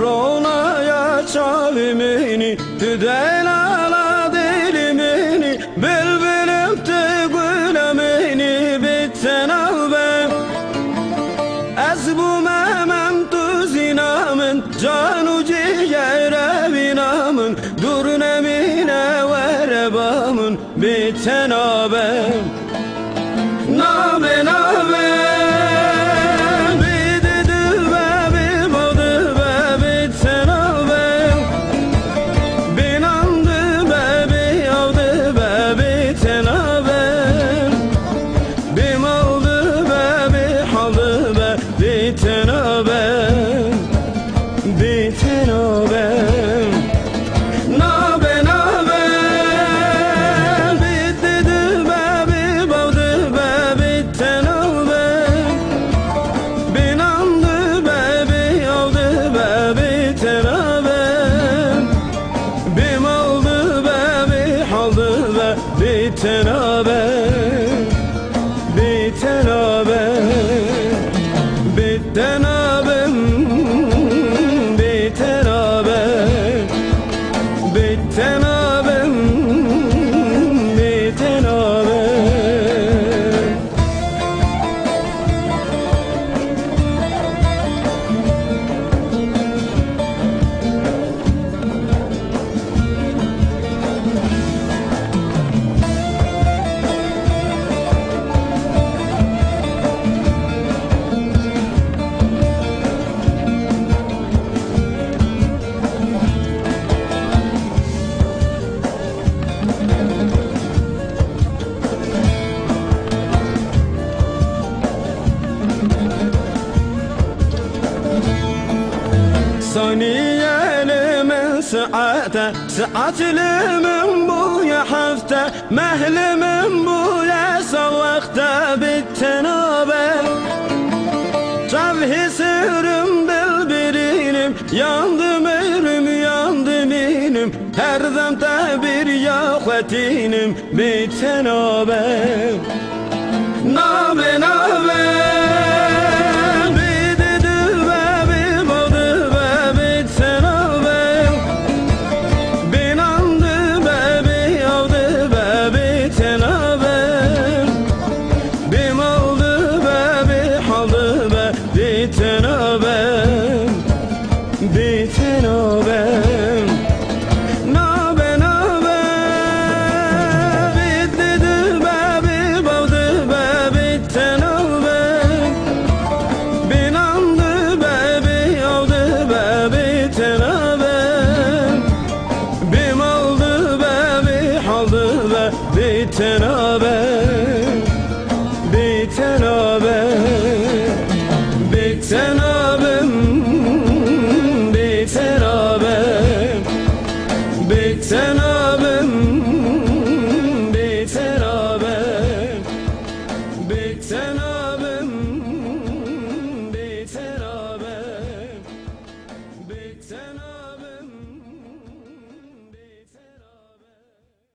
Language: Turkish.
Ronaya çavimini Tüden ala dilimini Bülbülüm de gülemini Bitten al ben. Ez bu memem tuzinamın Canu ciğere binamın Dur nemine verebamın Bitten abem Nabe nabe Ten of us. Saniyelimin saate Saatlimin bu ya hafta Mehlimin bu ya savakta Bitten haber. Tavhisirim bilbirinim Yandım erim yandım inim Her demde bir yakvetinim Bitten haber teraber